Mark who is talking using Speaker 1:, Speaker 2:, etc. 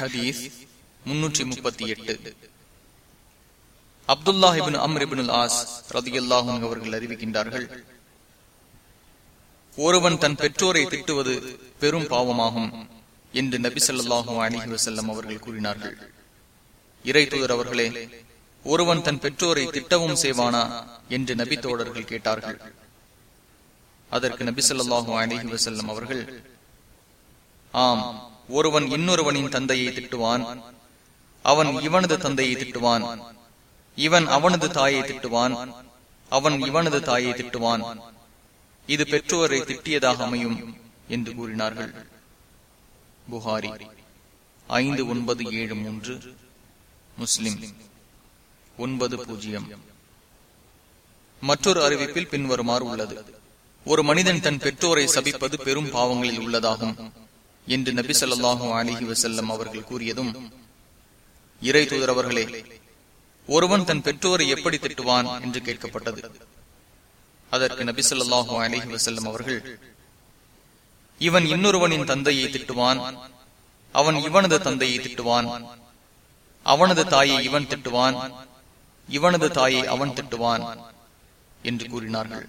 Speaker 1: ஹதீஸ் முன்னூற்றி முப்பத்தி எட்டு. அப்துல்லாஹிபின் அம்ரிபின் ஆஸ் ரதியல்லாஹும் அவர்கள் அறிவிக்கின்றார்கள் ஒருவன் தன் பெற்றோரை திட்டுவது பெரும் பாவமாகும் என்று நபி சொல்லாஹும் அலிஹி வசல்லம் அவர்கள் கூறினார்கள். இறை தூதர் அவர்களே ஒருவன் தன் பெற்றோரை திட்டவும் செய்வானா? என்று நபி தோழர்கள் கேட்டார்கள். அதற்கு நபி சொல்லாஹும் அலிஹி வசல்லம் அவர்கள் ஆம் ஒருவன் இன்னொருவனின் தந்தையை திட்டுவான். அவன் இவனது தந்தையை திட்டுவான். இவன் அவனது தாயை திட்டுவான். அவன் இவனது தாயை திட்டுவான். இது பெற்றோரை திட்டியதாக அமையும் என்று கூறினார்கள். புகாரி ஐந்து ஒன்பது ஏழு மூன்று. முஸ்லிம் ஒன்பது பூஜ்ஜியம். மற்றொரு அறிவிப்பில் பின்வருமாறு உள்ளது. ஒரு மனிதன் தன் பெற்றோரை சபிப்பது பெரும் பாவங்களில் உள்ளதாகும். என்று நபி சொல்லாஹு அலிஹி வசல்லம் அவர்கள் கூறியதும் இறை தூதரவர்களே ஒருவன் தன் பெற்றோரை எப்படி திட்டுவான் என்று கேட்கப்பட்டது. அதற்கு நபி சொல்லாஹு அலிஹி வசல்லம் அவர்கள் இவன் இன்னொருவனின் தந்தையை திட்டுவான் அவன் இவனது தந்தையை திட்டுவான் அவனது தாயை இவன் திட்டுவான் இவனது தாயை அவன் திட்டுவான் என்று கூறினார்கள்.